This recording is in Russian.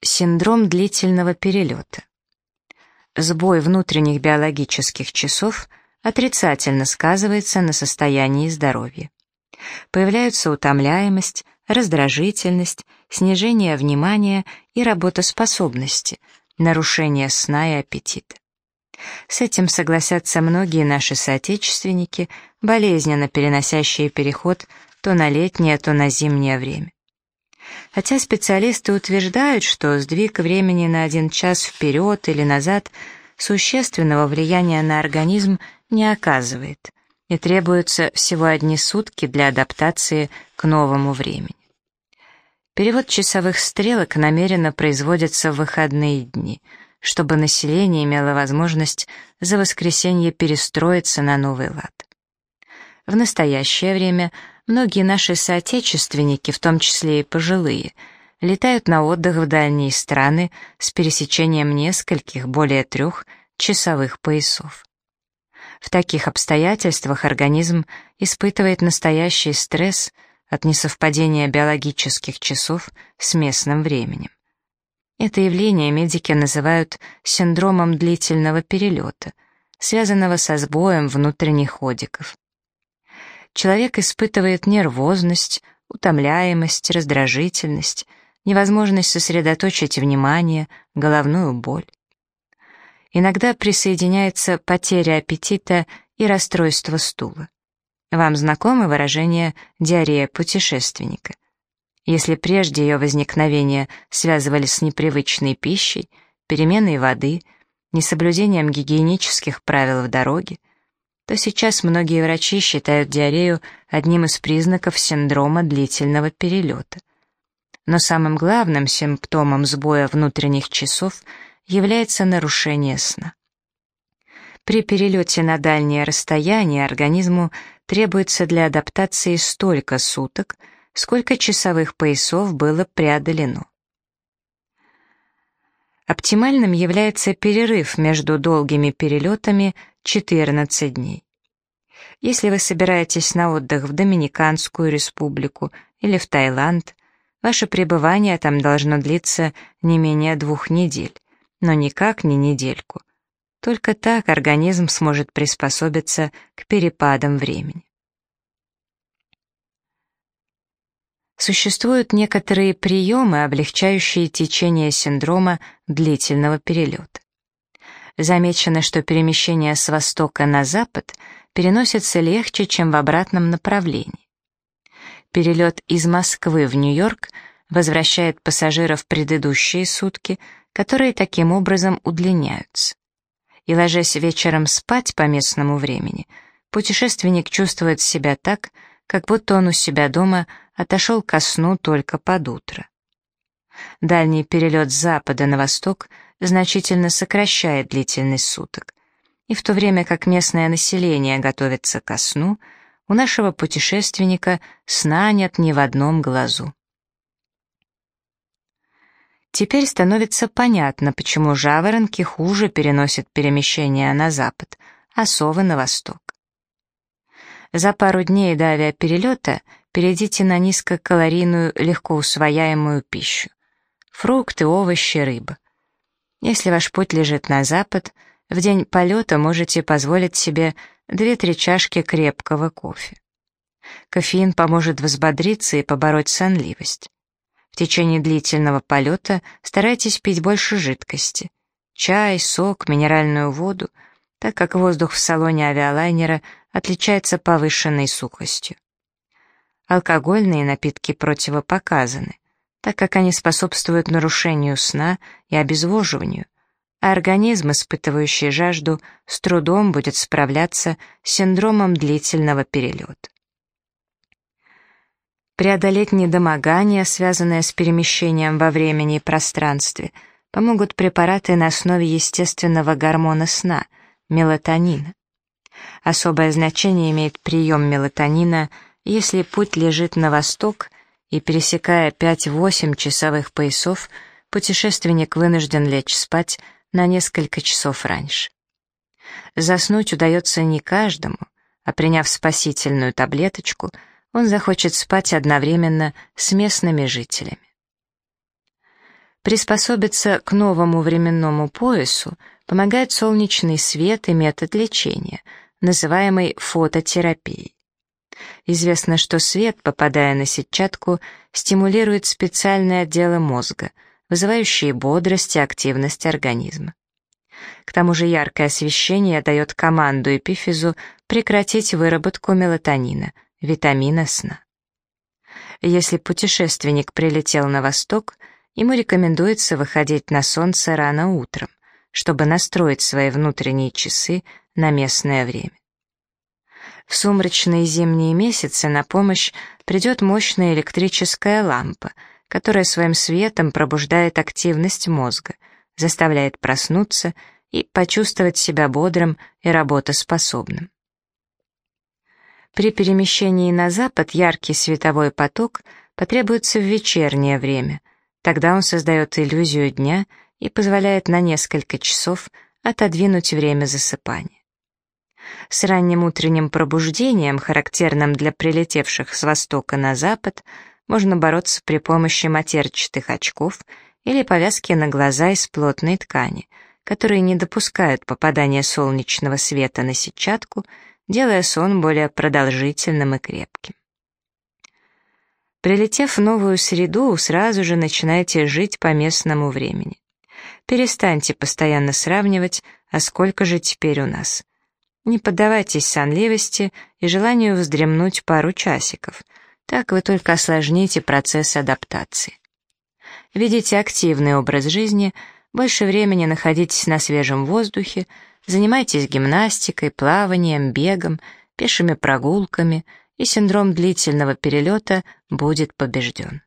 Синдром длительного перелета. Сбой внутренних биологических часов отрицательно сказывается на состоянии здоровья. Появляются утомляемость, раздражительность, снижение внимания и работоспособности, нарушение сна и аппетита. С этим согласятся многие наши соотечественники, болезненно переносящие переход то на летнее, то на зимнее время. Хотя специалисты утверждают, что сдвиг времени на один час вперед или назад существенного влияния на организм не оказывает, и требуются всего одни сутки для адаптации к новому времени. Перевод часовых стрелок намеренно производится в выходные дни, чтобы население имело возможность за воскресенье перестроиться на новый лад. В настоящее время Многие наши соотечественники, в том числе и пожилые, летают на отдых в дальние страны с пересечением нескольких, более трех, часовых поясов. В таких обстоятельствах организм испытывает настоящий стресс от несовпадения биологических часов с местным временем. Это явление медики называют синдромом длительного перелета, связанного со сбоем внутренних ходиков человек испытывает нервозность, утомляемость, раздражительность, невозможность сосредоточить внимание, головную боль. Иногда присоединяется потеря аппетита и расстройство стула. Вам знакомы выражение «диарея путешественника»? Если прежде ее возникновение связывали с непривычной пищей, переменой воды, несоблюдением гигиенических правил в дороге, то сейчас многие врачи считают диарею одним из признаков синдрома длительного перелета. Но самым главным симптомом сбоя внутренних часов является нарушение сна. При перелете на дальнее расстояние организму требуется для адаптации столько суток, сколько часовых поясов было преодолено. Оптимальным является перерыв между долгими перелетами 14 дней. Если вы собираетесь на отдых в Доминиканскую республику или в Таиланд, ваше пребывание там должно длиться не менее двух недель, но никак не недельку. Только так организм сможет приспособиться к перепадам времени. Существуют некоторые приемы, облегчающие течение синдрома длительного перелета. Замечено, что перемещение с востока на запад переносится легче, чем в обратном направлении. Перелет из Москвы в Нью-Йорк возвращает пассажиров предыдущие сутки, которые таким образом удлиняются. И ложась вечером спать по местному времени, путешественник чувствует себя так, как будто он у себя дома отошел ко сну только под утро. Дальний перелет с запада на восток значительно сокращает длительность суток. И в то время как местное население готовится ко сну, у нашего путешественника сна нет ни в одном глазу. Теперь становится понятно, почему жаворонки хуже переносят перемещение на запад, а совы на восток. За пару дней до авиаперелета перейдите на низкокалорийную, легко усвояемую пищу. Фрукты, овощи, рыба. Если ваш путь лежит на запад, в день полета можете позволить себе 2-3 чашки крепкого кофе. Кофеин поможет взбодриться и побороть сонливость. В течение длительного полета старайтесь пить больше жидкости. Чай, сок, минеральную воду, так как воздух в салоне авиалайнера отличается повышенной сухостью. Алкогольные напитки противопоказаны, так как они способствуют нарушению сна и обезвоживанию, а организм, испытывающий жажду, с трудом будет справляться с синдромом длительного перелета. Преодолеть недомогание, связанное с перемещением во времени и пространстве, помогут препараты на основе естественного гормона сна – мелатонина. Особое значение имеет прием мелатонина, если путь лежит на восток и, пересекая 5-8 часовых поясов, путешественник вынужден лечь спать на несколько часов раньше. Заснуть удается не каждому, а приняв спасительную таблеточку, он захочет спать одновременно с местными жителями. Приспособиться к новому временному поясу помогает солнечный свет и метод лечения, называемый фототерапией. Известно, что свет, попадая на сетчатку, стимулирует специальные отделы мозга, вызывающие бодрость и активность организма. К тому же яркое освещение дает команду эпифизу прекратить выработку мелатонина, витамина сна. Если путешественник прилетел на восток, ему рекомендуется выходить на солнце рано утром, чтобы настроить свои внутренние часы на местное время. В сумрачные зимние месяцы на помощь придет мощная электрическая лампа, которая своим светом пробуждает активность мозга, заставляет проснуться и почувствовать себя бодрым и работоспособным. При перемещении на запад яркий световой поток потребуется в вечернее время, тогда он создает иллюзию дня и позволяет на несколько часов отодвинуть время засыпания. С ранним утренним пробуждением, характерным для прилетевших с востока на запад, можно бороться при помощи матерчатых очков или повязки на глаза из плотной ткани, которые не допускают попадания солнечного света на сетчатку делая сон более продолжительным и крепким. Прилетев в новую среду, сразу же начинайте жить по местному времени. Перестаньте постоянно сравнивать, а сколько же теперь у нас. Не поддавайтесь сонливости и желанию вздремнуть пару часиков. Так вы только осложните процесс адаптации. Ведите активный образ жизни, больше времени находитесь на свежем воздухе, Занимайтесь гимнастикой, плаванием, бегом, пешими прогулками, и синдром длительного перелета будет побежден.